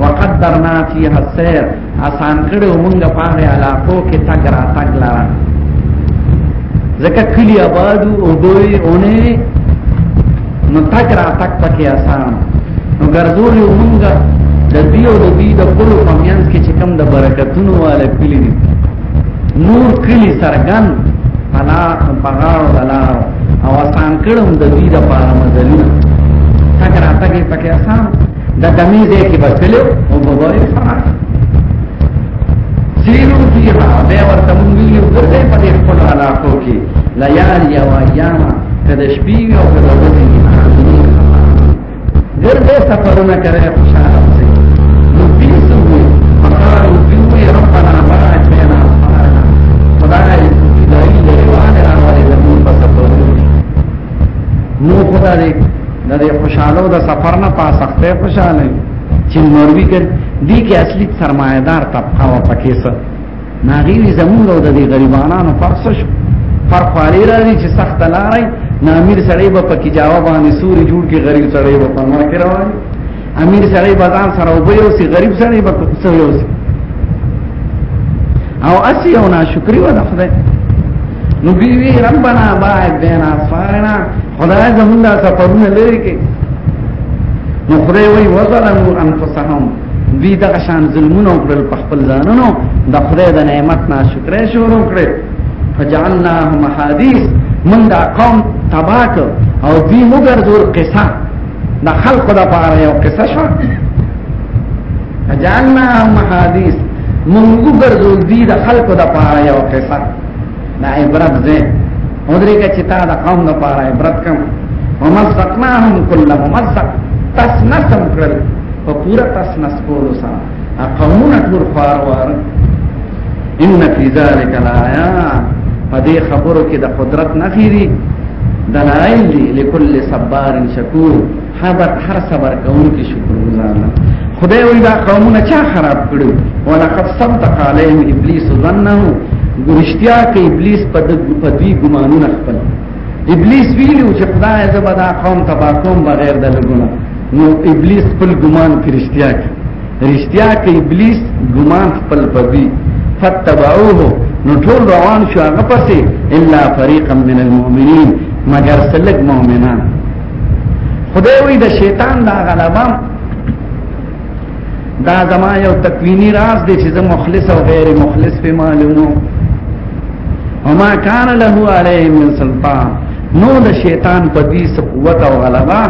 وقدرنا فيها السير آسان کړو مونږه پاره علاقو کې تګ را تګ لاره زکه کلی آباد او دوی اونې نو تګ را تګ پکې آسان نو ګرځول مونږه د دې او د دې د خپل پمیانس کې چې کم د برکتونو والا کلی دي نور کلی سرګن فلا بغاو دلارو او آسان کړم د دې د پاره مزلونه تک را تک پکې آسان د دمي دې کې بسلو او بوګوري فرار سیرو فیها بے ورته مونږ ویلو ګرځې په دې خپل علاقو کې لیالي او ایام کده شپې او کده ورځې ډېر ډېر سفرونه کړی خوشاله اوسئ نو بي څه وي فقالو دوی وي ربنا باعد بين اسفارنا خدای دوی لريواله راولې زموږ په سفرونو نو خدای دې د دې خوشاله د سفر نه پاسخته خوشاله چې نوروي کړي دي کې اصلي سرمایدار طبقه و پکې سره ناغیوی زمونږ او د دې غریبانو فرق څه شو فرق خالي راځي چې سخت لارې نامیر سړی به پکې جواب باندې سوري جوړ کې غریب سړی به پنوا کې روان امیر سړی به ځان سره وبې او سي غریب سړی به څه یو او اسی او ناشکری و ده خدای نو بی وی ربنا باعد بین اصفارنا خدای زمونږه سفرونه لري کې نو خدای وی وظلموا انفسهم دوی دغه شان ظلمونه وکړل په خپل ځانونو د خدای د نعمت نه شکر شروع کړې فجعلناهم حدیث من دا قوم تباک او دوی مګرځول قصه د خلق د پاره یو قصه شو فجعلناهم حدیث من مګرځول دوی د خلق د پاره یو قصه دا عبرت ده ودرې کې چې تا دا قوم د پاره عبرت کوم ومزقناهم كل ممزق تسنسم کړل په پورا تسنس کولو سره قومونه ټول خوار وار ان فی ذلک الایات پدې خبرو کې د قدرت نخیری دلائل دی لكل صبار شکور هر هر صبر کوونکی شکر گزار ده خدای وی دا قومونه چا خراب کړو ولقد صدق عليهم ابلیس ظنه ګرشتیا کې ابلیس په دې ګمانونه خپل ابلیس ویلو چې خدای زبر دا قوم تبا کوم بغیر د لګونه نو ابلیس خپل ګمان کې رښتیا کې رښتیا کې ابلیس ګمان خپل پدی فتبعوه نو ټول روان شو هغه پسې الا فريقا من المؤمنين مگر سلک مؤمنان خدای وی د شیطان دا غلبه دا زما یو تکوینی راز دی چې زه مخلص او غیر مخلص په معلومو وما كان له عليه من سلطان نو د شیطان په دې قوت او غلبه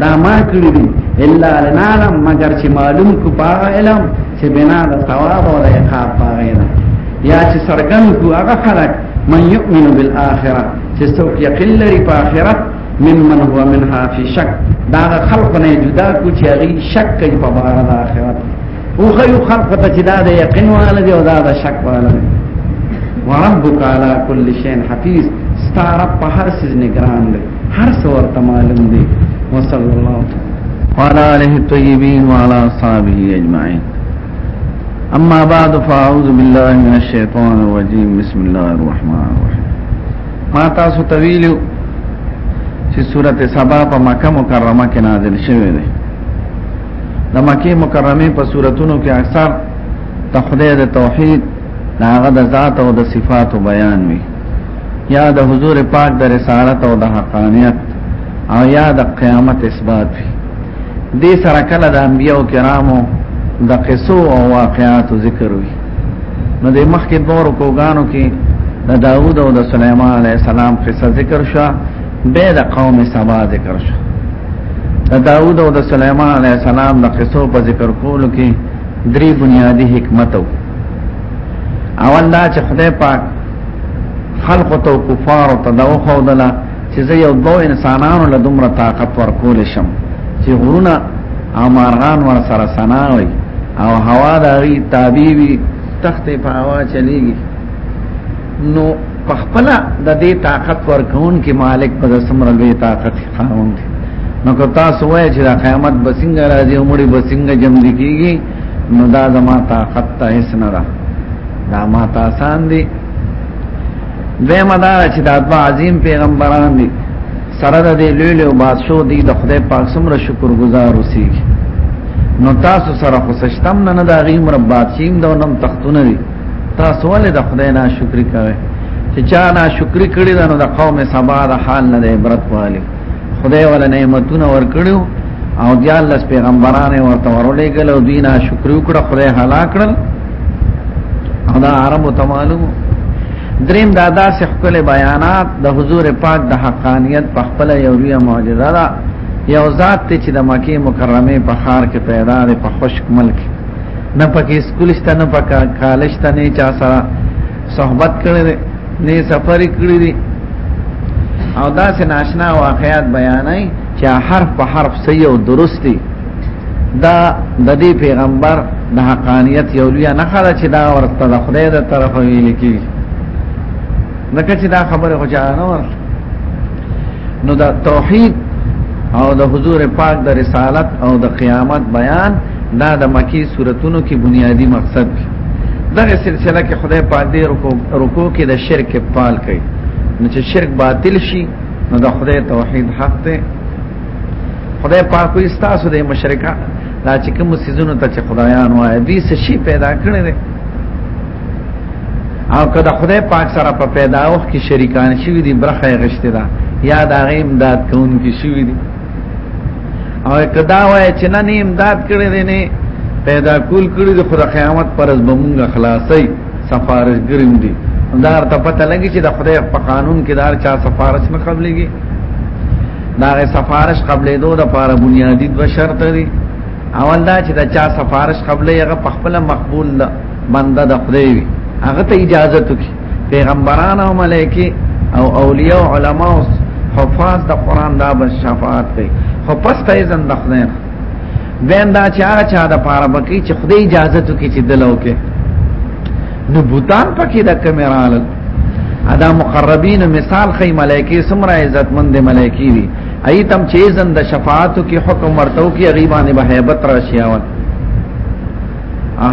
دا ما کړی دي الا لنعلم مگر چې معلوم کو پاغه علم چې بنا د ثواب او د عقاب پاغه نه یا چې سرګن کو هغه خلق من يؤمن بالاخره چې څوک یقین لري په آخرت ممن هو منها فی شک دا خلق نه جدا کو چې هغه شک کوي په بار د آخرت او خیو خلق ته چې دا د یقین والا دی او دا د شک والا دی وربک علی کل شیء حفیظ ستاره په هر څه نگران دی هر څه ورته معلوم دی وصلی الله وعلى آله الطيبين وعلى أصحابه أجمعين أما بعد فأعوذ بالله من الشيطان الرجيم بسم الله الرحمن الرحيم ما تاسو طویلو چې سورته سبا په مکه مکرمه کې نازل شوه دی د مکه مکرمه په سوراتونو کې اکثر د خدای د توحید د هغه د ذات او د صفاتو بیان وي یا د حضور پاک د رسالت او د حقانیت او یا د قیامت اثبات وي دې سره کله د انبیو کرامو د قصو او واقعاتو ذکر وي نو د مخ کې دور کوګانو کې د داوود او د سليمان عليه السلام قصه ذکر شو به د قوم سبا ذکر شو د داوود او د سليمان عليه السلام د قصو په ذکر کولو کې درې بنیادی حکمت او اول دا چې خدای پاک خلق تو کفار او تدوخ او دلا چې زه یو دوه انسانانو له دومره طاقت ورکول شم چې غرونه او مارغان ور سره سناوي او هوا د غي تابيوي تخت په هوا چليږي نو په خپل د دې طاقت ورکون کې مالک په سمره لوی طاقت خاوند دی نو که تاسو وایئ چې د قیامت بسنګ راځي او مړي بسنګ جمع کیږي نو دا زما طاقت ته هیڅ نه ده دا ما تاسو اندي دیمه دا چې دا دوا عظیم پیغمبران دي سره د دې لوی لوی بادشاہ دي د خدای پاک سمره شکر گزار اوسي نو تاسو سره خو سشتم نه نه دا غیم رب بادشاہیم دا نم تختونه دي تاسو ولې د خدای نه شکر کوئ چې چا نه شکر کړی دا نو د قوم سبا د حال نه د عبرت والی خدای ولا نعمتونه ور کړو او دیال لس پیغمبرانه ورته ورولېګل او دینه شکر وکړه خدای هلاک کړل دا عربو ته معلومو دریم دا داسې خپل بیانات د حضور پاک د حقانیت په خپل یو لوی معجزه ده یو ذات ته چې د مکه مکرمه په خار کې پیدا دی په خشک ملک نه پکې سکول شته نه پکې کالج ته نه چا سره صحبت کړي نه سفر کړی دی او دا سه ناشنا واقعیات بیانای چې حرف په حرف صحیح او درستی دا د دې پیغمبر د حقانیت یو لوی نه خاله چې دا ورته د خدای د طرف ویل کی نکه چې دا خبره خو جانه ور نو دا توحید او د حضور پاک د رسالت او د قیامت بیان دا د مکی صورتونو کې بنیادی مقصد دی دغه سلسله کې خدای پاک دې رکو رکو کې د شرک پال کوي نو چې شرک باطل شي نو د خدای توحید حق ته خدای پاک کوئی ستاسو د مشرکان دا چې کوم سيزونو ته چې خدایان وایي دوی څه شي پیدا کړی دی او کله خدای پاک سره په پیدا او کې شریکان شوی دي برخه غشته ده یا دا غیم داد کون کې شوی دي او کدا وای چې نه نیم داد کړی دی نه پیدا کول کړی د خدای قیامت پر از بمونګ خلاصي سفارش ګریم دي دا ته پته لګی چې د خدای په قانون کې دار چا سفارش نه قبليږي دا غي سفارش قبلې دوه د پاره بنیادی دوه شرط دي اول دا چې دا چا سفارش قبلې هغه په خپل مقبول ده بنده د خدای وي هغه ته اجازه تو کی پیغمبران او ملائکه او اولیاء او علما او حفاظ د قران دا به شفاعت کوي خو پس ته ځن د خدای نه وین دا چې هغه چا د پاره بکی چې خدای اجازه تو کی چې دلو کې نو بوتان پکې د کمرال ادا مقربین مثال خی ملائکی سمرا عزت مند ملائکی دی ای تم چیزن د شفاعتو کی حکم ورتو کی غیبان به هیبت راشیاون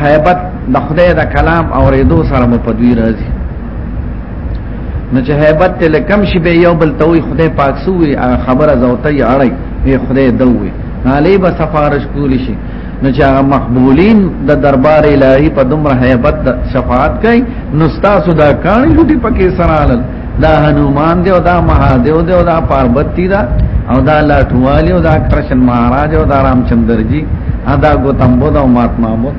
هیبت د خدای د کلام اوریدو سره مو پدوی راځي نو چې هیبت ته لکم شي به یو بل توي خدای پاک سوې خبره زوته یې اړي خدای دوی علی به سفارش کولی شي نو چې هغه مقبولین د دربار الهي په دومره hebat شفاعت کوي نو تاسو دا کانی لټي پکې سره دا هنومان دی او دا مهادیو دی او دا پاربتی دا او دا لاټوالی او دا کرشن مہاراج او دا رامچندر جی ادا گوتم بود او مات محمود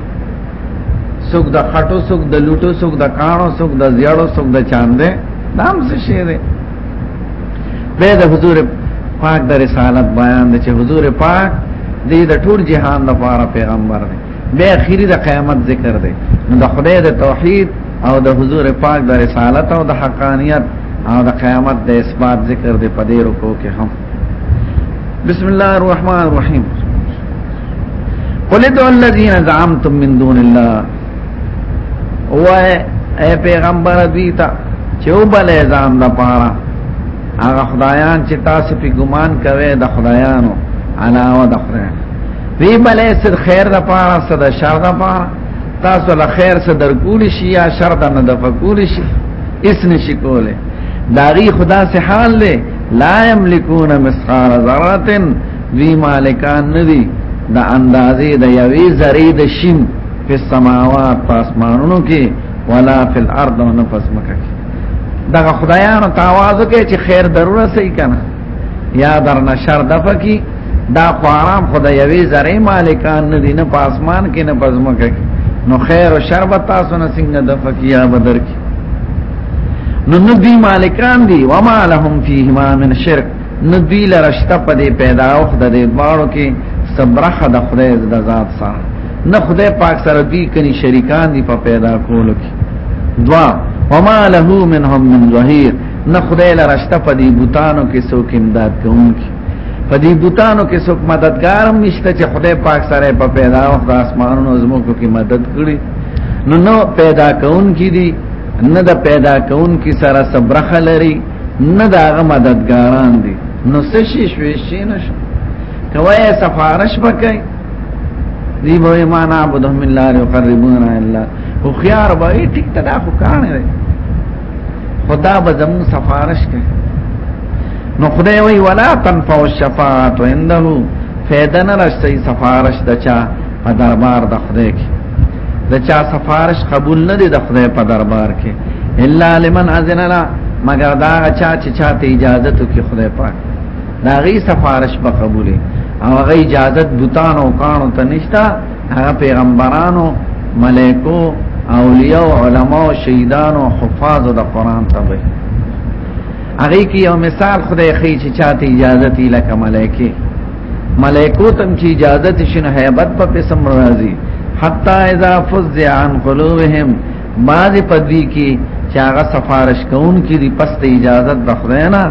سوک دا خټو سوک دا لوټو سوک دا کانو سوک دا زیړو سوک دا چاندې نام څه شي دی به د حضور پاک د رسالت بیان د چې حضور پاک دې د ټول جهان لپاره پیغمبر دی به اخیری د قیامت ذکر دی نو د خدای د توحید او د حضور پاک د رسالت او د حقانیت او د قیامت د اثبات ذکر دی په دې رکو کې هم بسم الله الرحمن الرحیم قل ادعوا الذين زعمتم من دون الله وای اے پیغمبر دیتا چې وبلې ځان د پاره هغه خدایان چې تاسو په ګمان کوي د خدایانو علاوه د خدای وی بلې سر خیر د پاره سر د شر د پاره تاسو له خیر سره درکول شي یا شر د نه د فکول شي اس نشي کوله داغي خدا سے حال له لا یملکون مسخار ذراتن دوی مالکان ندی د اندازې د یوې ذرې د شین په سماوات پاسمانونو کې ولا فی الارض او نفس مکه کې دا خدایانو تاوازو کې چې خیر ضرورت سي کنه یا در نشر دفقی دا قرام خدای یوې ذرې مالکان ندی نه پاسمان کې نه پزمکه کې نو خیر او شر به تاسو نه څنګه د فقیا بدر کی نو ندی مالکان دی وما لهم فیهما من شرک نه دوی لرشته په دې پیدا او د دې باړو کې صبرخه د خدای د ذات سره نه خدای پاک سره دوی کني شریکان دي په پیدا کولو کې دوا وما له منهم من ظهير نه خدای لرشته په دې بوتانو کې څوک امداد کوونکی په دې بوتانو کې څوک مددگار هم نشته چې خدای پاک سره په پیدا او د اسمانونو زموږ کې مدد کړي نو نو پیدا کون کی دي نه د پیدا کون کی سره صبرخه لري نه دا غ مددګاران دي نو څه شي شوي شي نش کوي سفارش وکړي دی به ما نه عبد من الله يقربنا الا خو خيار به ټیک ته دا خو کانه دی خدا به زمو سفارش کوي نو خدای وی ولا تنفع الشفاعت عنده فیدن رشتی سفارش دچا په دربار د خدای کې د چا سفارش قبول نه دی د خدای په دربار کې الا لمن اذن لا مگر دا چا چې چاته اجازه تو کې خدای پاک دا غي سفارش به قبولې او غي اجازه بوتانو کانو ته نشتا هغه پیغمبرانو ملائکو اولیاء علما او شهیدانو حفاظ د قران ته وي هغه کې یو مثال خدای خي چې چاته اجازه تی لکه ملائکه ملائکو تم چې اجازه تشن هیبت په پسم راځي حتا اذا فزع عن قلوبهم بعض پدوی کې چې هغه سفارش کوون کې دی پس ته اجازه د خدای نه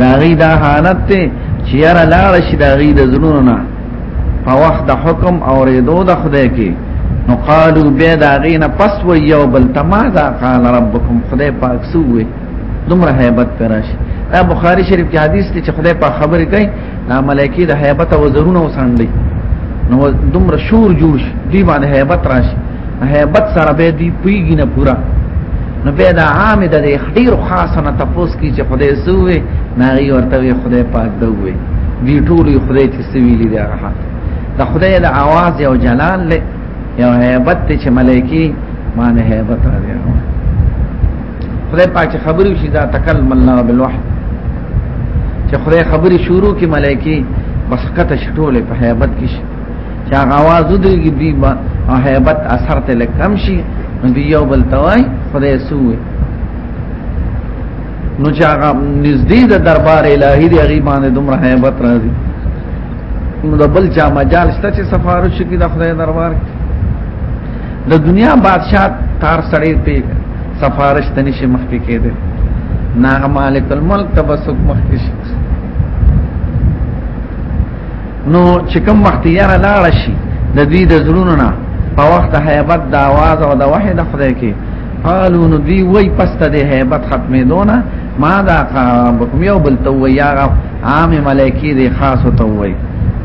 دا غي دا حالت ته چې یاره لاړ شي دا غي د زړونو نه په وخت د حکم او ریدو د خدای کې نو قالو بیا دا غي نه پس و یو بل تماذا قال ربکم خدای پاک سوې دومره hebat پراش دا بخاری شریف کې حدیث ته چې خدای پاک خبرې کوي دا ملائکی د هیبت او زرونه وساندي نو دومره شور جوړ شي دی باندې هیبت راشي هیبت سره به دی پیګی نه پورا نو به دا عام د ډیر خاصه نه تپوس کی چې خدای سوې ناری ورته خدای پاک دوی دی ټول خدای چې سویلی دی هغه د خدای د आवाज یو جلال له یو هیبت چې ملائکی معنی هیبت راځي خدای پاک چې خبرې وشي دا تکلم الله بالوحي چې خدای خبرې شروع کې ملایکی بس کته شټولې په هیبت کې شي چې هغه आवाज ودرېږي دی با هیبت اثر ته لکم شي دی یو بل توای خدای سوې نو چې هغه نږدې د دربار الهي دی هغه باندې دومره هیبت راځي نو د بل چا مجال شته چې سفارش کې د خدای دربار کې د دنیا بادشاہ تار سړی ته سفارش ته نشي مخکې کېده نه مالک الملک تبسک مخکې شي نو چې کوم وخت یې را لاړ شي د دې د زړونو نه په وخت هیبت د आवाज او د وحید خدای کې قالو نو دی وای پسته د هیبت ختمې دونه ما دا ربکم یو بل تو یا عام ملائکی دی خاص تو وی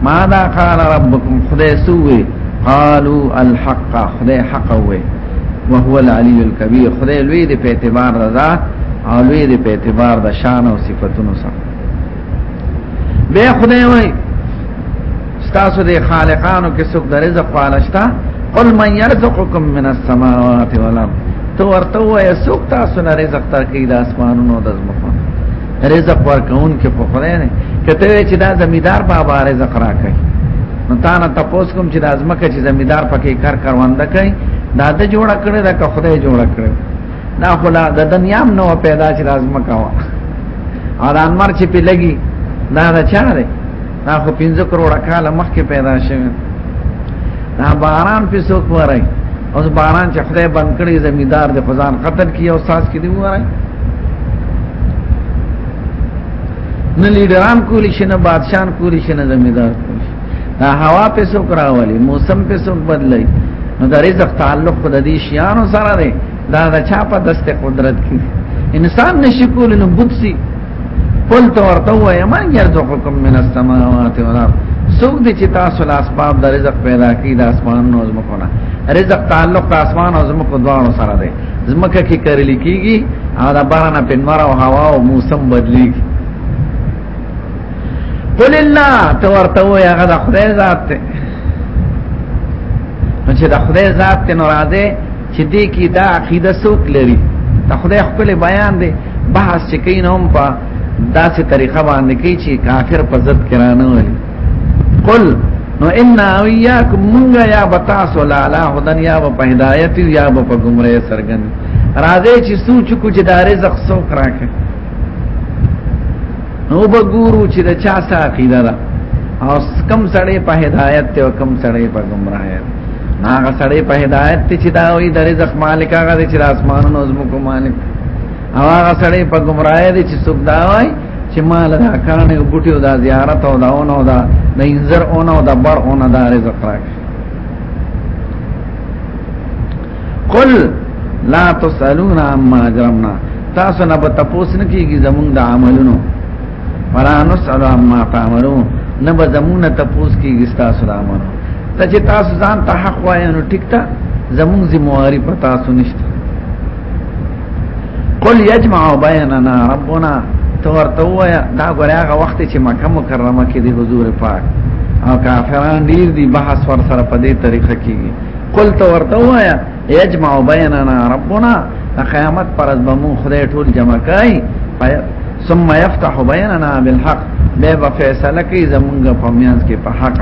ما دا قال ربکم خدای سوی قالو الحق خدای حق وی وهو العلی الكبیر خدای لوی دی په اعتبار رضا او لوی دی په اعتبار د شان او صفاتونو سره به خدای وای تاسو د خالقانو کې څوک د رزق پالشتا قل من يرزقكم من السماوات والارض تو ورته وای څوک تاسو نه رزق تر کې د اسمانونو د زمکو رزق ورکون کې په خدای نه کته چې دا زمیدار بابا رزق راکړي نو تا نه تاسو کوم چې د ازمکه چې زمیدار پکې کار کاروانده کوي دا د جوړه کړی دا که خدای جوړه کړی دا خلا د دنیا نو پیدا چې لازم کاوه او دا انمر چې په لګي دا دا چا دی دا خو 15 کروڑ کال مخکې پیدا شوی دا باران په څوک وره اوس باران چې خدای بند کړی زمیدار د فزان قتل کی او ساس کې دی وره نه لیډران کولی شي نه بادشاہان کولی شي نه زمیدار دا هوا په څوک راولي موسم په څوک بدلي نو د رزق تعلق په دې شیانو سره دی دا د چا په دسته قدرت کې انسان نشي کول نو بوتسي قل تو ورته وای من يرزقكم من السماوات والارض سوق دي چې تاسو له اسباب د رزق پیدا کی د اسمان نو زمکو نه رزق تعلق د اسمان او زمکو دوه سره دی زمکه کې کرل کیږي او د بارانه پنوار او هوا او موسم بدلیږي قل الله تو ورته وای هغه د خدای ذات ته چې د خدای ذات ته ناراضه چې دې کې دا عقیده څوک لري د خدای خپل بیان دی بحث چې کین هم په داسې طریقه باندې کوي چې کافر په ضد کرانه وي قل نو ان اویاکم مونږه یا بتاس ولا لا هدن یا په هدایت یا په گمراه سرګن راځي چې سوچ کو چې دا رزق سو کراکه نو بګورو چې د چا سره عقیده ده او کم سړی په هدایت ته او کم سړی په گمراهیت هغه سړی په هدایت ته چې دا وي د رزق مالک هغه چې د اسمانونو زمکو مالک او هغه سړی په گمراهی دي چې څوک دا وای چې مال دا کانه او بوټي او دا زیارت او دا اون او دا د انذر اون او دا بر اون دا رزق راکړي قل لا تسالون عما اجرمنا تاسو نه په تپوس نه کیږي زمونږ د عملونو فلا نسال عما تعملون نه به زمونږ نه تپوس کیږي تاسو د عملونو ته چې تاسو ځان ته حق وایې نو ټیک تا زمونږ ذمہواری په تاسو نشته قل یجمع بیننا ربنا تو ورته وایا دا غره هغه وخت چې مکه مکرمه کې دی حضور پاک او کافران ډیر دی بحث ور سره په دې طریقه کېږي قلت ورته وایا یجمع بیننا ربنا قیامت پر از بمو خدای ټول جمع کای ثم يفتح بيننا بالحق به فیصله کوي زمونږ په میانس کې په حق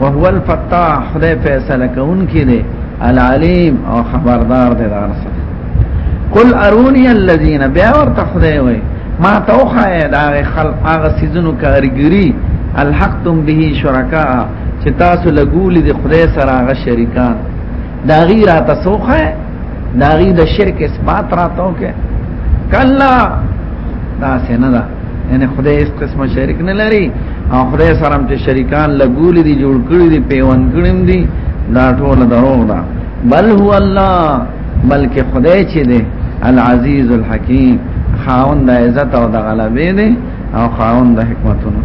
وهو الفتاح خدای فیصله کوونکی دی العلیم او خبردار دی دارس قل ارونی الذين بیا ورته خدای وای ما توخه دا خلق هغه سيزونو کارګری الحقتم به شرکا چې تاسو لګولې د خدای سره هغه شریکان دا غي را تسوخه دا غي د شرک اثبات راتو کې کلا دا سينه ده یعنی خدای اس قسمه شریک نه لري او خدای سره هم چې شریکان لګولې دي جوړ کړی دي پیوند کړی دي دا ټول دروغ ده بل هو الله بلکې خدای چې دی العزیز الحکیم خاوند عزت او د غلبې دی او خاون د حکمتونو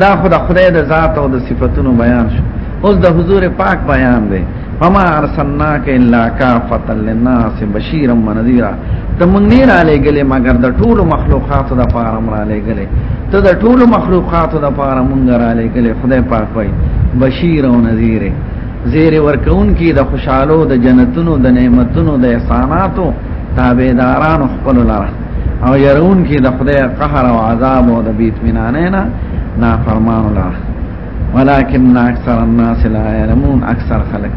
دا خدا خدای د ذات او د صفاتونو بیان شو اوس د حضور پاک بیان دی فما ارسلناک الا کافتا للناس بشیرا ونذیرا ته مونږ نه را لېګلې مګر د ټولو مخلوقاتو د پاره مونږ را لېګلې ته د ټولو مخلوقاتو د پاره مونږ را لېګلې خدای پاک وای بشیر او نذیر زیر ورکون کی د خوشحالو د جنتونو د نعمتونو د احساناتو تابعداران خپل لاره او يرون کې د خدای قهر او عذاب او د بیت مینانه نه نا فرمان الله ولكن اکثر الناس لا يعلمون اکثر خلق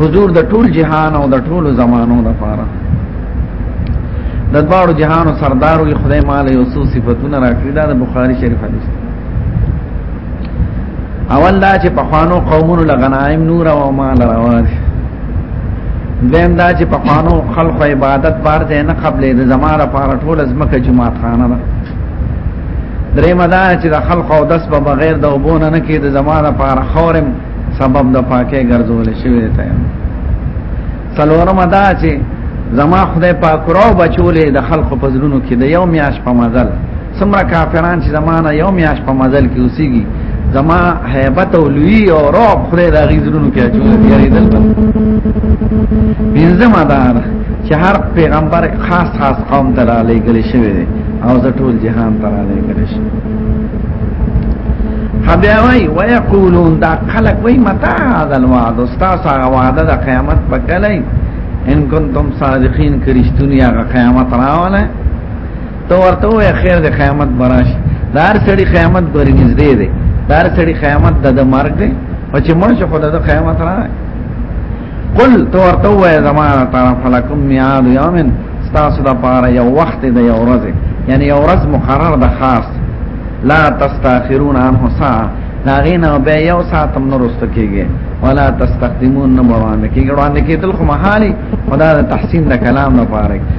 حضور د ټول جهان او د ټول زمانو د پاره د دوړو جهان او سردارو خدای مال یو څو صفاتونه راکړي دا د بخاری شریف حدیث اول دا چې په خوانو قومونو لغنایم نور او مال روان دیم دا چې په خوانو خلق عبادت بار دې نه قبلې د زماره پاره ټول ازمکه جماعت خانه ده درې مدا چې د خلق او دس په بغیر د وبونه نه کې د زماره پاره خورم سبب د پاکه ګرځول شوی دی څلورم دا چې زما خدای پاک راو بچولې د خلق په زړونو کې د یو میاش په مزل څومره کافران چې زمانہ یو میاش په مزل کې اوسېږي زما هیبت او لوی او رعب خدای دا غي زرونو کې اچول دی ریدل بنځما دار چې هر پیغمبر خاص خاص قوم ته را لېږل شوی دی او زه ټول جهان ته را لېږل شوی بیا وای ويقولون دا خلق وای متا هذا الوعد استاد هغه وعده د قیامت په کله ان کنتم صادقین کرشتونی هغه قیامت راواله تو ورته وای خیر د قیامت براش دار سړي قیامت ګوري نږدې دی دار سړي قیامت د د مرګ دی او چې مړ شو خدای د قیامت را قل تو ورته وای زمانه تعالی فلکم میعاد یومن تاسو د پاره یو وخت دی یو ورځ یعنی یو ورځ مقرر د خاص لا تستاخرون عنه ساعه داغین او بیا یو ساعت هم نورست کیږي ولا تستقدمون نه وړاندې کیږي وړاندې کیدل خو محالي خدا د تحسین د کلام نه پاره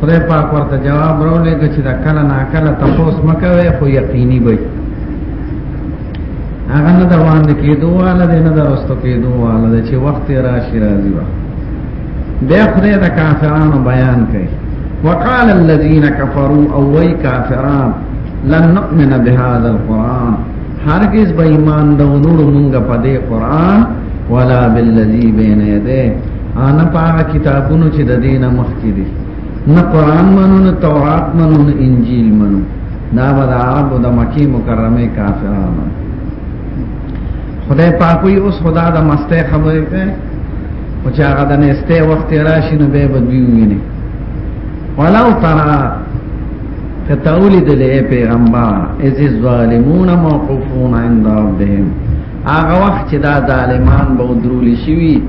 خدای پاک ورته جواب راولېږه چې دا کله نا کله تپوس مکوي خو یقیني وي هغه نه د وړاندې کېدو والا دی نه د رستو کېدو والا دی چې وخت یې راشي راځي وه بیا خدای د کافرانو بیان کوي وقال الذين كفروا او وی کافران لن نؤمن بهذا القرآن هرگز به ایمان د نورو مونږه په دې قران ولا بالذي بين يديه انا پاغه کتابونو چې د دینه مخکې دي نه قران منو نه تورات منو نه انجیل منو دا به د عربو د مکی مکرمه کافرانو خدای پاک وي اوس خدا د مسته خبرې کوي او چې هغه د نسته وخت راشي نو به بدوي ویني ولو ترى کتاولی دلې پیغمبر از الظالمون موقوفون عند ربهم هغه وخت چې دا ظالمان به درول شي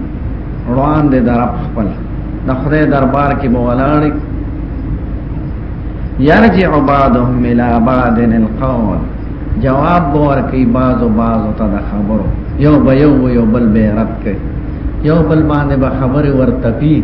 روان دي در خپل د خدای دربار کې مولانا يرجع بعضهم الى بعض القول جواب بور کوي بعضو بعضو ته د خبرو یو به یو یو بل به رد کوي یو بل باندې به خبره ورتپی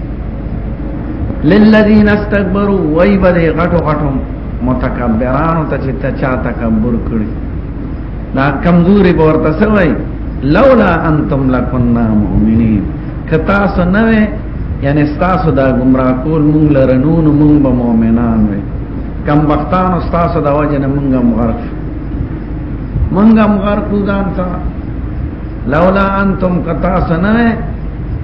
للذین استكبروا وای بده غټو غټو متکبرانو ته چې چا تکبر کړی دا کمزوري ورته سوی لولا انتم لکنا مؤمنین کتا سنوي یعنی تاسو دا گمراه کول مونږ لرنون مونږ به مؤمنان وي کم وختانو تاسو دا وجه نه مونږه مغرق مونږه مغرق ځان تا لولا انتم کتا سنوي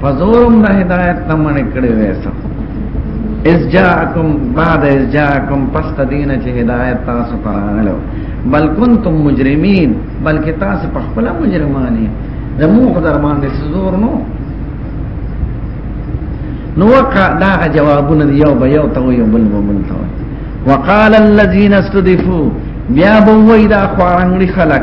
فزورم د هدایت نه منع کړی وې سم اس جاءکم بعد اس جاءکم پس تدین چې هدایت تاسو پر راغلو بل کنتم مجرمین بلکې تاسو په خپل مجرمانی زمو قدر باندې زور نو نو وقع دا جوابونه یو به یو ته یو بل بل ته وقال الذين استضيفوا بیا بووی دا خوارنگلی خلق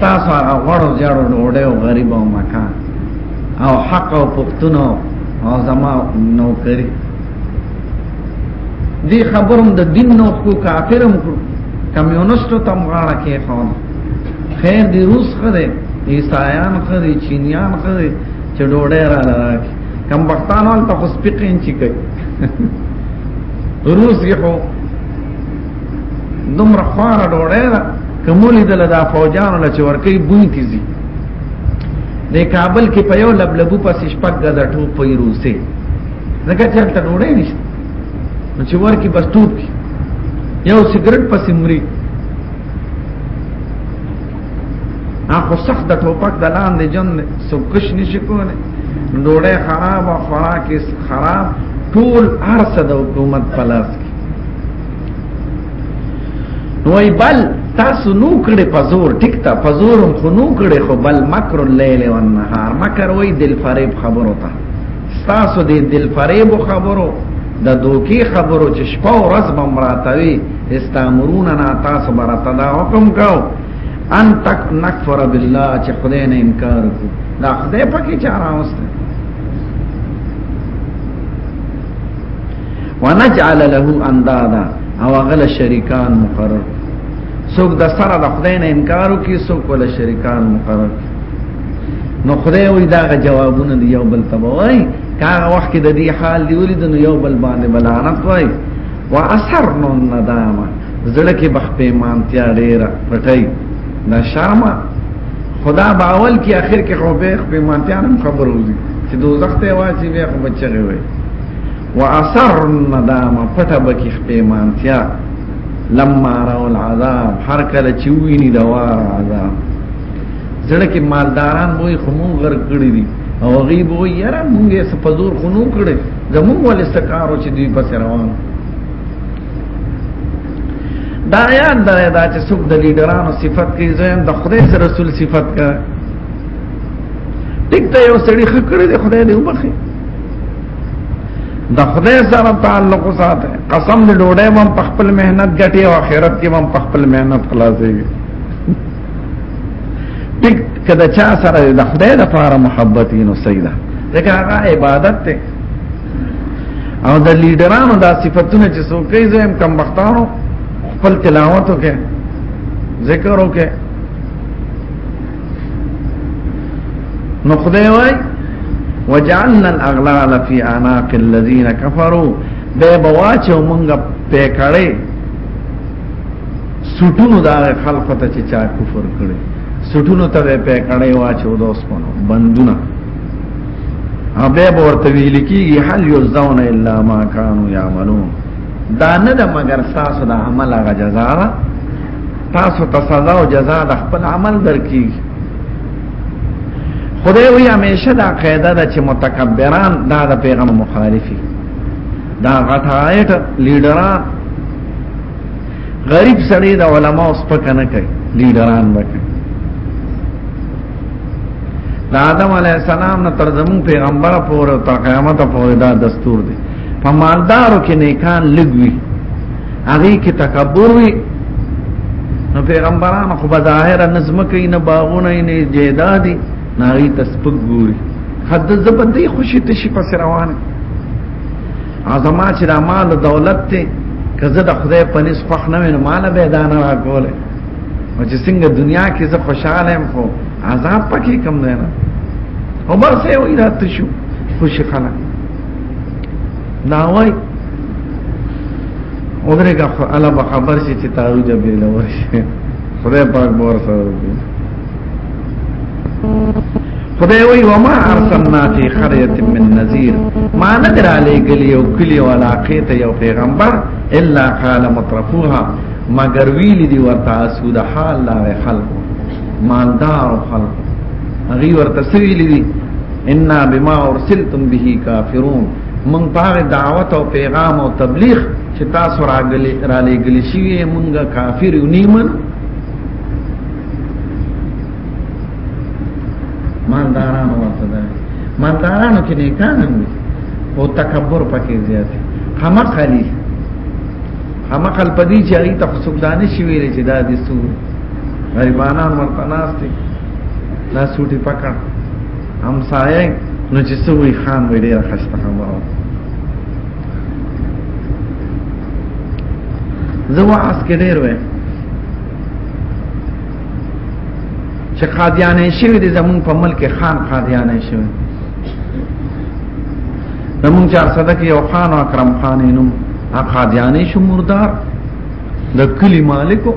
تاسو هغه غړو جړو ډوډۍ او غریب او مکان او حق او پښتونو او زما نوکری دی خبرم د دین نو کو کافرم کو کمیونستو تم غاړه کې خون خیر دی روس خره عیسایان خره چینیان خره چې ډوډۍ را لراک کم بختانو ته خو سپیقین چی کوي روس یې خو دومره خواره ډوړې ده کومولې د لدا فوجانو لچ ورکی بوی تیزي د کابل کې په یو لبلبو پس شپږ غزا ټو په روسي زکه چې تل ډوړې نشته نو چې ورکی بس ټوپ یو سیګریټ په سمري اخو سخت د ټوپک د لاندې جن سوکش نشي کوله ډوړې خراب او خوراک خراب ټول ارسه د حکومت پلاس نوې بل تاسو نو کړې پزور ټیک تا پزور هم خو نو کړې خو بل مکر الليل والنهار مکر وې دل فریب خبرو ته تاسو دې دل فریب خبرو د دوکي خبرو چې شپه او ورځ بمراتوي استامرون انا تاسو برته دا حکم کو ان تک نکفر بالله چې خدای نه انکار کو دا خدای پکې چاره اوسته ونجعل له اندادا او غل شریکان مقرر څوک د سره د خدای نه انکار وکي څوک ول شریکان مقرر نو خدای وی دا جوابونه دی یو بل تبوي کاغه وخت د دې حال دی ولید نو یو بل باندې بلانت وای واسرن الندامه زړه کې بخ پیمانتیا ډیره پټای دا شرمه خدا باول کې اخر کې خو به پیمانتیا هم خبر وځي چې دوزخ ته واچي بیا خو بچره وي واثر ندام پټه بکی خپېمانتیا لما راو العذاب هر کله چې ویني دا عذاب زړه کې مالداران وای خمو غر کړی دي او غیب وای یاره مونږه سپزور خونو کړی زمونږ ول استکارو چې دوی پس روان دا یاد دا دا چې څوک د لیډرانو صفت کوي زم د خدای سره رسول صفت کوي ټیک ته یو سړی خکړې د خدای دی وبخي د خدای سره تعلق ساته قسم دې ډوډۍ مم په خپل مهنت ګټي او آخرت کې مم په خپل مهنت خلاصي ټیک کدا چا سره د خدای د پاره محبت نو سیدا ځکه هغه عبادت ته او د لیډرانو دا صفاتونه چې څوک یې زم کم بختانو خپل تلاوت وکړي ذکر وکړي نو خدای وای وجعلنا الاغلال فی اعناق الذین کفروا به بواچو مونږه پکړې سټونو دا خلق ته چې چا کفر کړي سټونو ته پکړې واچو دوس پونو بندونه هبه ورته ویل کیږي هل یزون الا ما كانوا يعملون دا نه د مگر ساسو د عمل غ جزاء تاسو ته سزا او جزا د خپل عمل درکې خدای وی همیشه دا قاعده ده چې متکبران دا د پیغام مخالفي دا غټایټ لیډران غریب سړی د علما اوس پک نه کوي لیډران وکړي د آدم علی السلام نه تر زمون پیغمبر پورې تر قیامت پورې دا دستور دی په مالدارو کې نیکان لګوي هغه کې تکبر وي نو پیغمبرانو خو بظاهر نظم کوي نه باغونه نه جیدادي نه هغه تسبق ګوري حد زبندې خوشي تشي پس روانه اعظما چې د مال دولت ته کزه د خدای په نس خوښ نه وینم مال به دا نه راکوله او چې څنګه دنیا کې زه خوشاله یم خو عذاب پکې کم نه نه او بس یو ایراد شو خوشي خلک داوای اودرې کا الله به خبر شي چې تعویذ به له ورشي خدای پاک بور سره وکړي خدای وی وما ارسلنا فی قريه من نذير ما ندر علی گلی او کلی ولا قیت یو پیغمبر الا قال مترفوها مگر ویل دی ورته اسود حال لا خلق مالدار خلق هغه ورته سویل دی ان بما ارسلتم به کافرون من پاره دعوت او پیغام او تبلیغ چې تاسو راغلي را لګلی شي مونږه کافر یو نیمن مالدارانو ورته ده مالدارانو کې نه کانم او تکبر پکې زیات خما خلی خما خل پدی چې هغه تفسق دانش ویل چې دا دي سو غریبانان ورته ناشته لا سوټي پکا هم سایه نو چې سوي خان وې ډیر خسته خبره زه واس کې ډیر وې چې قادیانې شوی دي زمون په ملک خان قادیانې شوی زمون چار صدق یو خان اکرم خان نوم قادیانې شو مردار د کلی مالکو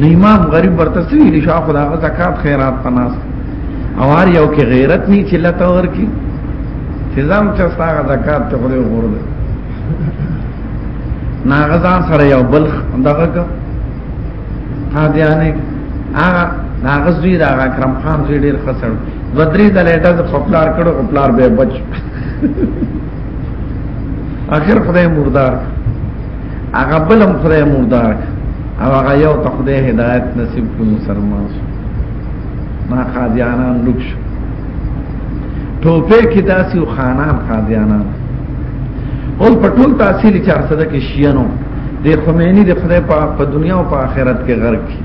نه امام غریب ورته سوي دي شاخ دا زکات خیرات تناس او هر یو کې غیرت نه چې لته ورکی چې زم چې ستاره زکات ته خوري ورده ناغزان سره یو بل دغه کا قادیانه هغه ناغز دوی دا اکرم خان دوی ډیر خسر بدري د لیټه د خپلار کړو خپلار به بچ اخر خدای مردار هغه بلم خدای مردار او هغه یو ته خدای هدایت نصیب کړو مسلمان شو ما قاضیانان لوک شو ټوپه کې داسې او خانان قاضیانان اول په ټول تحصیل 400 کې شیانو د خمینی د خدای په دنیا او په آخرت کې غرق کی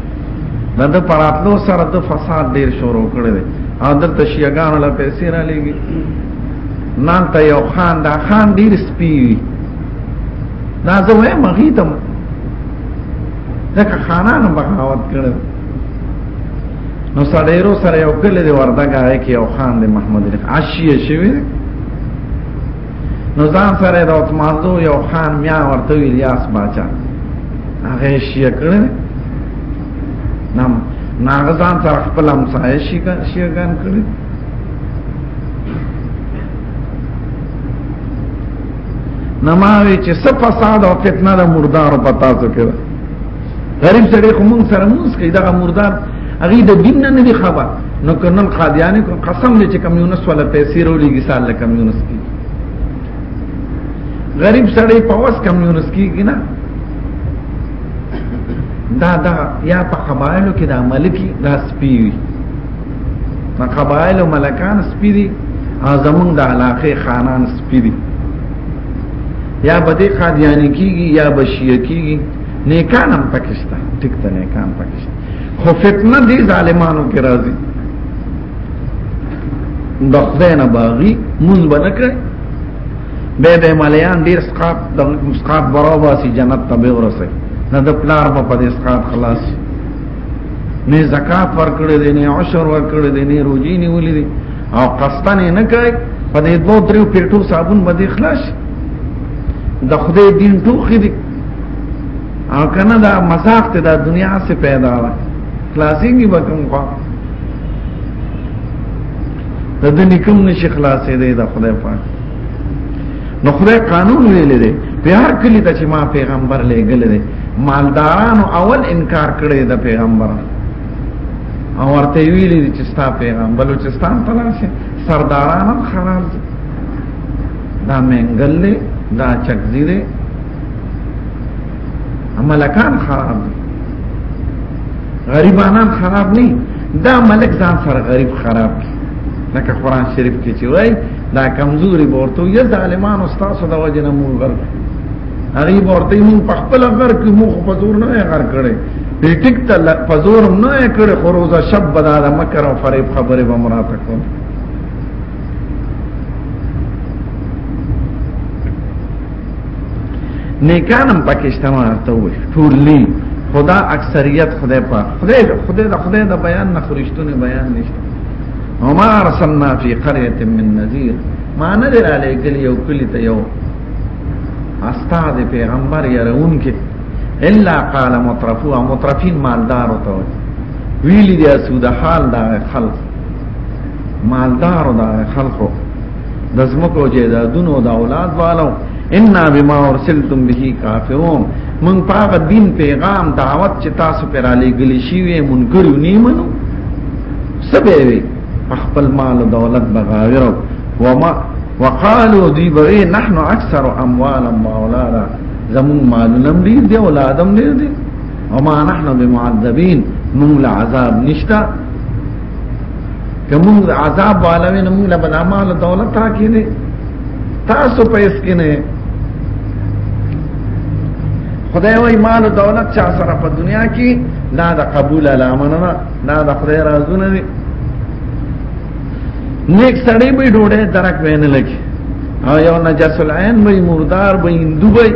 دا د پراتلو سره د فساد ډیر شروع کړی دی او دلته شیعاګانو له پیسې را لېږي نن ته یو خان دا خان ډیر سپی دا زه وایم هغه ته ځکه خانانو بغاوت کړو نو سړیرو سره یو کله دی وردګه کې یو خان دی محمود علي عشیه شوی نو ځان سره د اتمازو یو خان میا ورته الیاس باچا هغه شیه کړل نام ناغزان سره خپل هم سایه شیه ګان کړل نماوی چې سب فساد او فتنه د مردار په تاسو کې ده غریب سړی خو مونږ سره مونږ کې دا مردار هغه د دین نه دی خبر نو کنن قادیانی کو قسم دې چې کم یونس ولا پیسې رولېږي سال له کم یونس کې غریب سړی په واس کم یونس کېږي نه دا دا یا په قبایلو کې د ملکی دا سپیوي نه قبایل او ملکان سپیری زمون د علاقه خانان سپیری یا بده قادیانی کیږي یا بشیه کیږي نیکان هم پاکستان ټیک ته نیکان پاکستان خو فتنه دي ظالمانو کې راځي د خدای نه باغی مونږ بنکره به به مليان ډیر سقاط د سقاط برابر سي جنت ته به ورسي نه د پلار په پدې سقاط خلاص نه زکات ورکړي دي نه عشر ورکړي دي نه روزي نه ولې دي او قسطنه نه کوي په دې دوه دریو پیټو صابون باندې خلاص د خدای دین ټوخي دي او کنه دا مزاق ته د دنیا څخه پیدا ده خلاصيږي به کوم خوا د دې نکم نشي خلاصې دی د خدای پاک نو خدای قانون ویل دی په هر کلی ته چې ما پیغمبر لېګل دی مالدارانو اول انکار کړی د پیغمبر او ورته ویل دي چې ستا پیغمبر بلوچستان ته لاشه سردارانو خراب دي دا منګل دی دا چکزی دی ملکان خراب دي غریبانان خراب نه دا ملک ځان سره غریب خراب کی لکه قران شریف کې چې وای دا کمزوري ورته یو ظالمانو تاسو د وجه نه مور غر هغه ورته مو په خپل غر کې مو په زور نه غر کړي دې ټیک ته په زور نه کړي خو روزه شب بنا د مکر او فریب خبره به مراته کو نیکانم پاکستان ورته وي ټولنی خدا اکثریت خدای په خدای خدای د خدای د بیان نه خرشتونه بیان نشته وما ارسلنا فی قريه من نذیر ما نه دی را لګل یو کلی ته یو استاد پیغمبر يرون کې الا قال مترفوا مترفين مالدار ته ویل دي سود حال دا خلق مالدار دا خلق د زمکو جیدادونو د اولاد والو ان بما ارسلتم به کافرون من پاغ دین پیغام دعوت چې تاسو پر علی گلی شی وی منکر نیمنو سبوي خپل مال او دولت بغایر وما وقالو دی بوي نحن اکثر اموالا واولادا زمون مالونم ډیر دی اولادم ډیر دی وما نحن بمعذبين مونږ له عذاب نشتا کوم عذاب والوي نه مونږ له بنامال دولت راکې دي تاسو پیس کې نه خدای وای مال او دولت چا سره په دنیا کې لا د قبول علامه نه دا د خدای رازونه دي نیک سړی به ډوډۍ درک وینه لګي او یو نجس العين به مردار به هندو به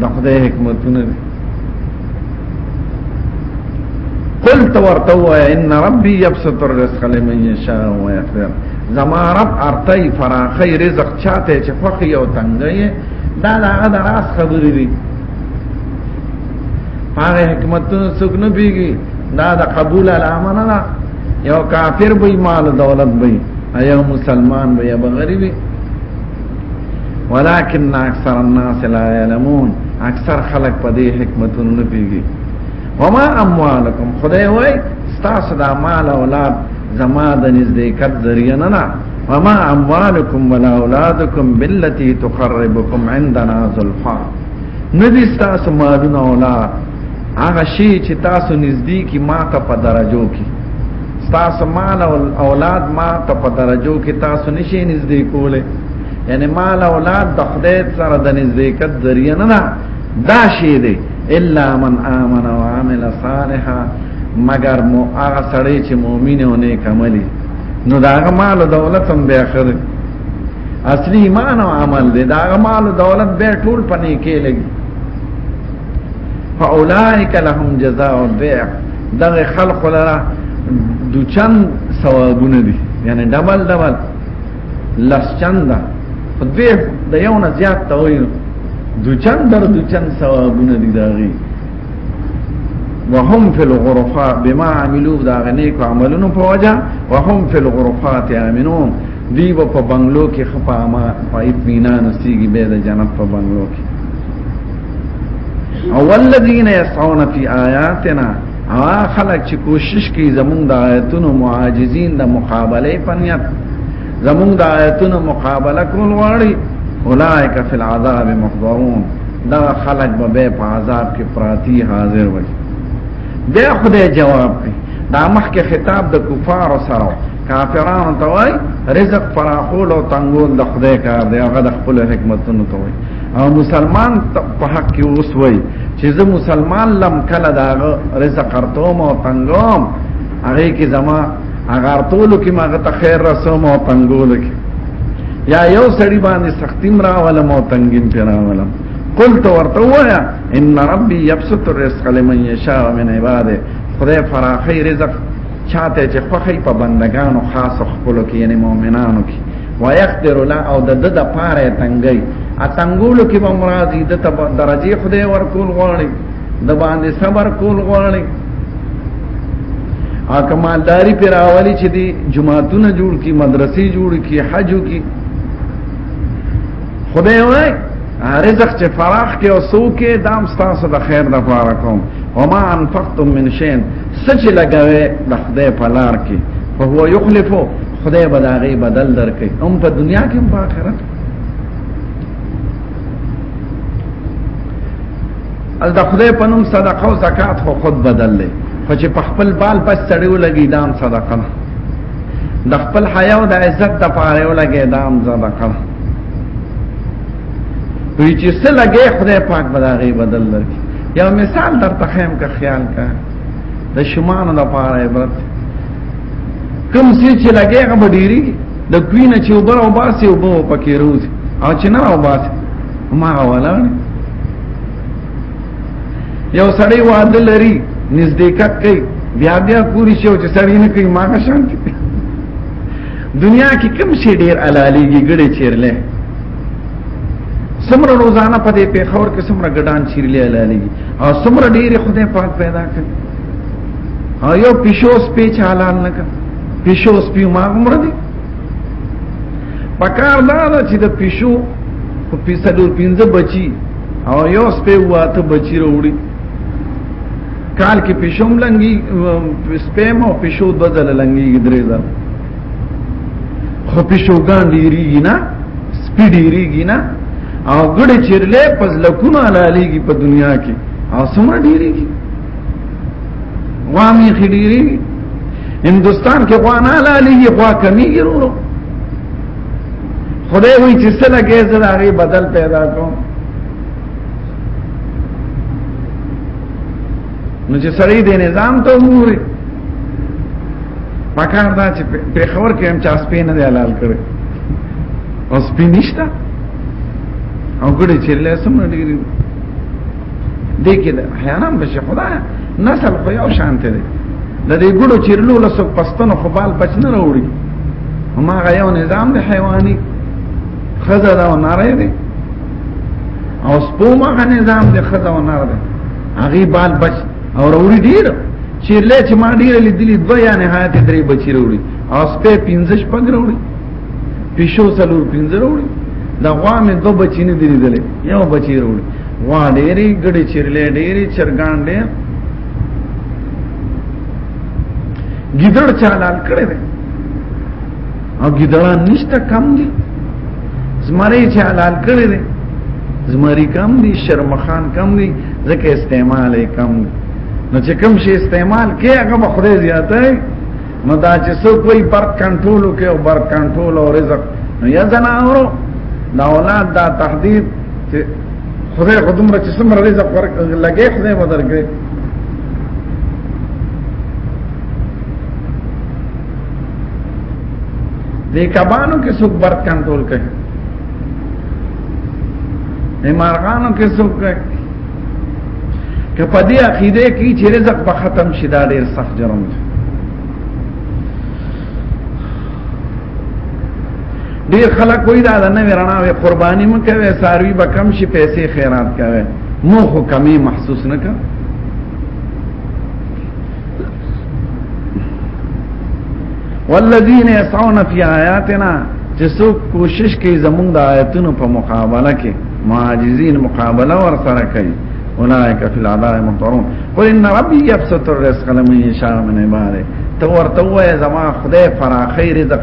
د خدای حکمتونه دي قلت ورتوا ان ربي يبسط الرزق لمن يشاء ويقدر زما رب ارتي فراخي رزق چاته چې فخي او تنګي دا دا غدا راس خبرې دي هغه حکمتونه څوک نه پیږي دا د قبول علامه نه یو کافر به مال دولت به ایا مسلمان به یا غریبي ولكن اکثر الناس لا يعلمون اکثر خلق په دې حکمتونو نه پیږي وما اموالکم خدای وای ستاسو د مال اولاد زما د نزدېکت ذریعہ نه نه وما اموالکم ولا اولادکم بالتي تقربکم عندنا زلفا ندی تاسو مالونه اولاد هغه شی چې تاسو نږدې کی ما ته په درجو کې تاسو مال او اولاد ما ته په درجو کې تاسو نشي نږدې کوله یعنی مال اولاد د خدای سره د نزدېکت ذریعہ نه نه دا شی دی الا من امن و عمل صالحا مگر مو هغه سړی چې مؤمن او نیک عملی نو دا هغه مال او دولت هم به اخر اصلي ایمان او عمل دی دا مال او دولت به ټول پني کې لګي فاولائک لهم جزاء الضعف دغه خلق لرا دوچن ثوابونه دي یعنی ډبل ډبل لس چنده دوی د یو نه زیات ته وایي دوچن در دوچن ثوابونه دي داغي وهم فی الغرفات بما عملوا دا غنیکو عملونو په وجه وهم فی الغرفات امنون دی و په بنگلو کې خپا ما پای پینا نسیږي به د جنت په بنگلو کې اول الذين يسعون في آياتنا ها خلق چې کوشش کوي زمونږ د آیتونو معاجزین د مقابله پنیت زمونږ د آیتونو مقابله کول غواړي اولائک فی العذاب محضرون دا خلق به به په عذاب کې پراتی حاضر وي دا خدای جواب کوي دا مخکې خطاب د کفار سره کافرانو ته وای رزق فراخول او تنګول د خدای کار دی هغه د خپل حکمتونو ته وای او مسلمان په حق کې اوس وای چې زه مسلمان لم کله دا رزق ارتوم او تنګوم هغه کې زما هغه ارتولو کې ماغه ته خیر رسوم او تنګول کې یا یو سړی باندې سختیم را ولا مو تنګین پیرا ولا قلت ورته وایا ان ربي يبسط الرزق لمن يشاء من عباده خدای فراخي رزق چاته چې خوخی په بندگانو خاص خپل کې یعنی مؤمنانو کې ويقدر لا او د د پاره تنګي اتنګولو کې به مرادي د درجه خدای ورکول غواړي د باندې صبر کول غواړي ا کمالداری پر اولی چې دی جماعتونه جوړ کی مدرسې جوړ کی حجو کی خدای وای رزق چې فراخ کې او سو کې دام ستاسو د خیر د پاره کوم وما انفقتم من شيء سچ لګوي د خدای په لار کې فهو يخلفو خدای به دا غي بدل درکې هم په دنیا کې هم په آخرت از د خدای په نوم صدقه او زکات خو خود بدل لې خو چې په خپل بال بس سړیو لګي دام صدقه نه د خپل حیا او د عزت د پاره یو لګي دام صدقه وی چې څه لګي خدای پاک بداغي بدل لري یو مثال در تخیم کا خیال کا د شمانو د پاره عبرت کم سی چې لګي هغه ډیری د کوین چې وبر او باسي وبو پکې روز او چې نه او باسي ما ولاړ یو سړی واده لري نزدېکت کوي بیا بیا پوری شو چې سړی نه کوي ما کا شانتي دنیا کې کم شي ډیر علاليږي ګړې چیرلې سمره روزانه په دې پیښور کې سمره ګډان چیرلې لالي او سمره ډېر خدای پاک پیدا کړ او یو پښو سپې چالان نه کړ پښو سپې ما عمر دي پکار دا ده چې د پښو په پیسه ډور پینځه بچي او یو سپې واته بچي وروړي کال کې پښوم لنګي سپې مو پښو بدل لنګي درې ځله خو پښوګان ډیریږي نه سپی ډیریږي نه او ګړې چیرلې پس لکونه لالیږي په دنیا کې او څومره ډیریږي غوامي خډيري هندستان کې غوا نه لالیږي غوا کمیږي ورو خدای وی چې څه لګې زړه غي بدل پیدا کوم نو چې سړی د نظام ته وګوري پکار دا چې په خبر کې هم چا سپین نه حلال کړي او سپین نشته او ګړي چې له سم نه ډیری دې کې دا حیران بشي خدای نسل په یو شان ته دی د دې ګړو چیرلو له سو پستنو خپل بچ نه راوړي هما غيو نظام د حیواني خزه دا ناره دی او سپومه نظام د خزه و ناره دی هغه بال بچ او وروړي ډیر چې له چې ما ډیر لیدلې دوه یا نهایت درې بچی وروړي او سپه 15 شپږ وروړي پښو څلور 15 وروړي دا غوا مې دوه بچی نه دی لیدلې یو بچی وروړي غوا ډېری ګډې چیرلې ډېری چرګان ډېر ګیدړ چالان کړي او ګیدړان نشته کم دي زمری چې حلال کړی دی زمری کم دي شرمخان کم دي ځکه استعمال یې کم دی نو چې کم شي استعمال کې هغه به خدای زیاته نو دا چې څوک وي پر کنټرول کې او پر کنټرول او رزق نو یا زناورو دا اولاد دا تهدید چې خدای خدوم را چې سم رزق ورک لګې خدای ودرګې دې کبانو کې څوک برد کنټرول کوي دې مارغانو کې څوک کوي که په دې عقیده کې چې رزق به ختم شي دا ډېر سخت جرم دی ډېر خلک وایي دا نه ورنا وي قرباني مو کوي ساروي به کم شي پیسې خیرات کوي مو خو کمی محسوس نه کوي والذین یسعون فی آیاتنا چې څوک کوشش کوي زمونږ د آیتونو په مقابله کې معاجزین مقابله ور سره کوي اولئک فی العذاب محضرون قل ان ربی یبسط الرزق لمن یشاء من عباده تو ورته وای زما خدای فراخی رزق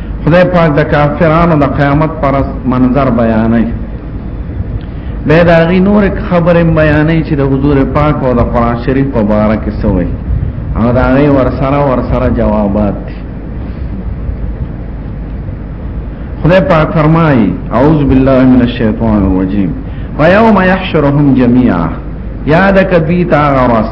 خدای پاک د کافرانو د قیامت پر منظر بیانای به دا غي نور خبرې بیانای چې د حضور پاک او د قران شریف په اړه کې سوې او دا غي ورسره ورسره جوابات دي خدای پاک فرمایي اعوذ بالله من الشیطان الرجیم ويوم يحشرهم جميعا یاد کدی تا غرس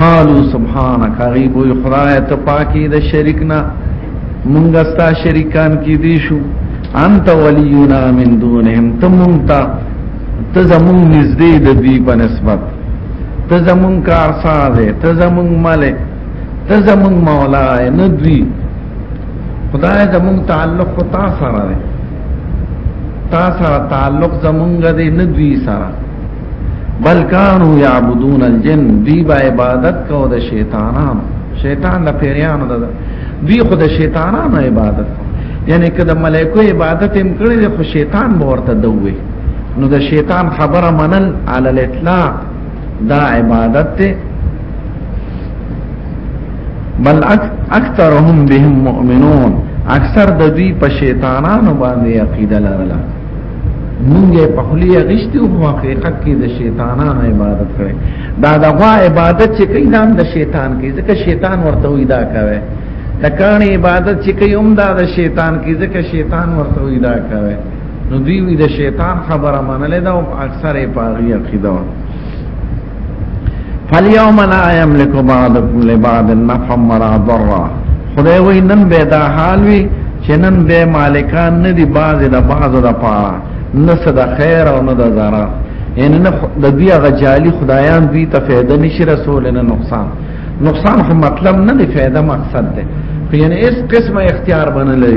قالو سبحانك غیب وی خدای ته پاکی د شریک نه مونږ ستا شریکان کی دی شو انت ولینا من دونهم تمون تا تزمون نزدې د دوی په نسبت تزمون کارساز تزمون ملک تزمون مولا نه دوی خدای زمون تعلق کو تا سره تا سره تعلق زمونږ دې نه دوی سره بل کانو یعبدون الجن دی با عبادت کو د شیطانانو شیطان د پیریانو د دی خو د شیطانانو عبادت کو یعنی که د ملائکو عبادت هم کړی د خو شیطان به ورته دوی نو د شیطان خبره منل علی الاطلاق دا عبادت ته بل اکثرهم بهم مؤمنون اکثر د دوی په شیطانانو باندې عقیده لرله مونږه په خلیه غشتي او په حقیقت کې د شیطانانو عبادت کړي دا د غوا عبادت چې کوي دا د شیطان کې ځکه شیطان ورته وې دا کوي د کانه عبادت چې کوي هم دا د شیطان کې ځکه شیطان ورته وې دا کوي نو دوی د شیطان خبره منله دا او اکثره پاغي عقیده فاليوم لا يملك بعضكم لبعض نفعا ولا ضرا خدای وی نن به دا حال وی چې نن به مالکان نه دی باز د باز د پاره نه صد خیر او نه د ضرر ان نه د دوی هغه جعلی خدایان دوی ته فائدہ نشي رسول نه نقصان نقصان خو مطلب نه دی فائدہ مقصد دی یعنی اس قسمه اختیار بنلې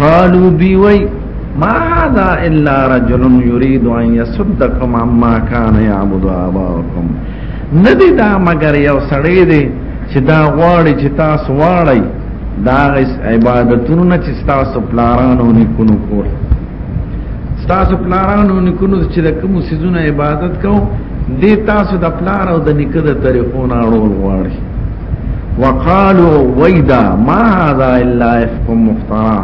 قالو دی وی ما هذا الا رجل يريد ان يصدكم عما كان يعبد اباؤكم ندی دا مگر یو سړی دی چې دا غواړي چې تاسو واړی دا غیس عبادتونو نه چې تاسو پلارانو نکونو کول تاسو پلارانو نکونو چې د کوم سيزونه عبادت کوو دې تاسو د پلار او د نکده طریقو نه اړول غواړي وقالو ویدا ما هذا الا افق مفترا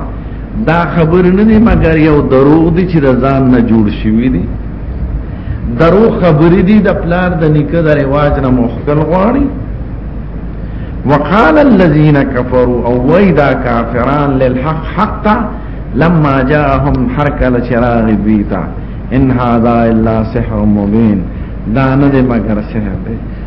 دا خبر نه دی مګر یو دروغ دی چې د ځان نه جوړ شوی دی درو خبرې دي د پلار د نیکه د رواج نه مخکل غواړي وقال الذين كفروا او ويدا كافران للحق حتى لما جاءهم حرك لشراغ بيتا ان هذا الا سحر مبين دا نه مگر سحر دی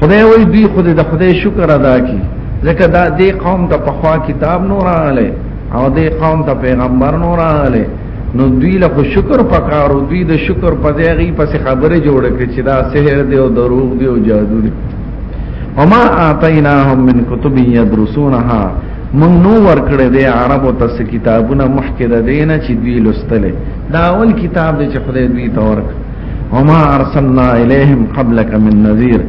خدای وی دوی خود د خدای شکر ادا کی ځکه دا دې قوم ته په خوا کتاب نور راغله او دې قوم ته پیغمبر نور راغله نو دوی له شکر پکارو دوی د شکر په ځای غي پس خبره جوړ کړي چې دا سحر دی او دروغ دی او جادو دی وما اعطيناهم من كتب يدرسونها من نو ورکړه دی عربو تس کتابونه محکده دینه چې دوی لستله دا اول کتاب دی چې خدای دوی تورک وما ارسلنا الیهم قبلک من نذیر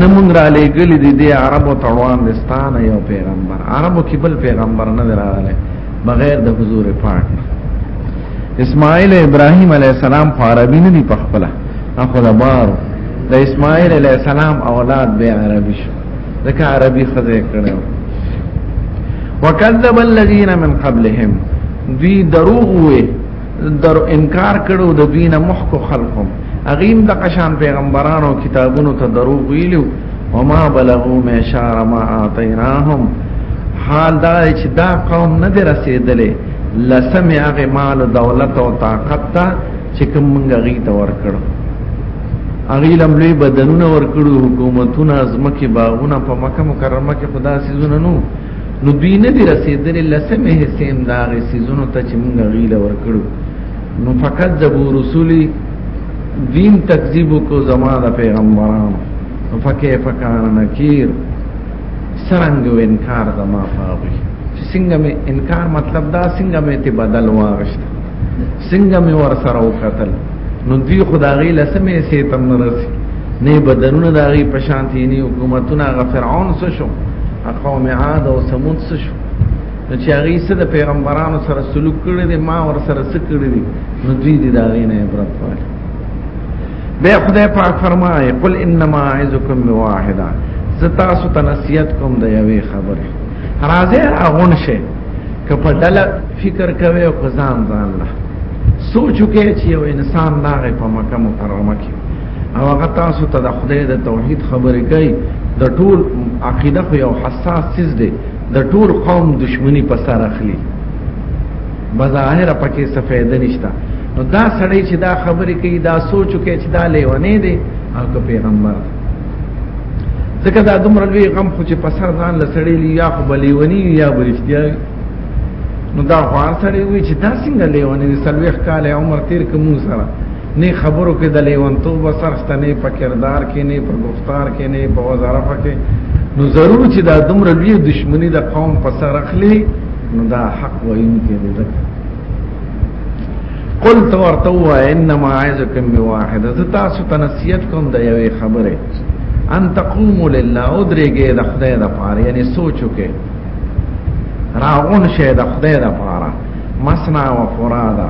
نمون را لګل دي د عربو تړوان دستان یو پیغمبر عربو کې بل پیغمبر نه راغله بغیر د حضور پاک اسماعیل ابراهیم علی السلام په عربی نه دی په خپل اخو د بار د اسماعیل علی السلام اولاد به عربی شو ځکه عربي خزه کړو وکذب الذين من قبلهم دوی دروغ وي در انکار کړو د دین محق خلقهم اغیم د قشان پیغمبرانو کتابونو ته درو ویلو وما بلغوا مشار ما اعطيناهم حال دا چې دا قوم نه دی رسیدلې لسمع غمال دولت او طاقت ته چې کوم غی ته ور کړو اغیلم لوی بدنونه ور کړو حکومتونه ازمکه باغونه په مکه مکرمه کې خدا سيزونه نو نو دوی نه دی رسیدلې لسمه حصہ هم دا غي سيزونو ته چې موږ غیله ورکړو نو فقط ذبو رسولي دین تکذیب کو زما د پیغمبرانو فکیف کان نکیر سرنګ و انکار زما فاوی څنګه می انکار مطلب دا څنګه می ته بدل واغشت څنګه مې ور سره وکتل نو دوی خدای له سمې سي تم نرسي نه بدلونه د غي پشانتي نه حکومتونه غ فرعون سره شو قوم عاد او ثمود سره شو نو چې هغه سره د پیغمبرانو سره سلوک کړی دی ما ور سره سره کړی دی نو دوی دې دا غي نه عبرت واله به خدای پاک فرمایي قل انما اعذکم بواحده زتا سو تنسیت کوم د یوې خبره راځه اغون شه که په ډله فکر کوي او په ځان ځان له سوچو کې چې یو انسان راغی په مکه مکرمه کې او هغه تاسو ته د خدای د توحید خبرې کوي د ټول عقیده خو یو حساس چیز دی د ټول قوم دشمنی په سر اخلي بظاهر پکې څه فائدہ نشته نو دا سړی چې دا خبرې کوي دا سوچو کې چې دا لیونی دی او که پیغمبر ځکه دا دومره لوی غم خو چې په سر ځان لسړې لی یا خو بلیونی یا برشتیا نو دا خوار سړی وی چې دا څنګه لیونی دی سلويخ کال عمر تیر کوم سره نه خبرو کې د لیون توبه سرسته نه په کردار کې نه په گفتار کې نه په وزارت کې نو ضرور چې دا دومره لوی دشمنی د قوم په سر اخلي نو دا حق وایي کې دی قلت ورته و انما عايزكم بواحده تاسو تنسيت کوم د یوې خبره ان تقوم لله او درېږي د خدای د پاره یعنی سوچو کې راغون شه د خدای د پاره مسنا و فرادا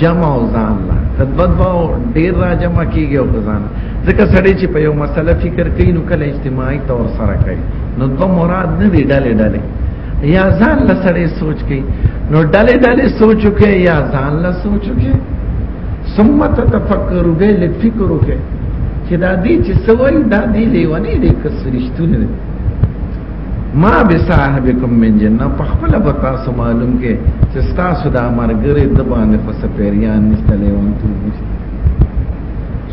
جمع او ځان لا تدبد باو ډیر را جمع کیږي او ځان ځکه سړی چې په یو مسله فکر کوي نو کله اجتماعي تور سره کوي نو دوه مراد نه دی ډلې ډلې یا ځان له سړی سوچ کوي نو ډلې ډلې سوچ کوي یا ځان له سوچ کوي ثم تفکر به لفکر کوي چې دا دې چې سوي دا دې لیونی دې کسرشتونه دي ما به صاحبکم من جنہ په خپل به تاسو معلوم کې چې تاسو دا مرګره د باندې په سپیریان نشته لیوان ته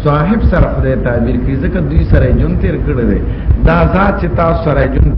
صاحب سره خدای تعبیر کوي ځکه دوی سره جون تیر کړی دی دا ذات چې تاسو سره جون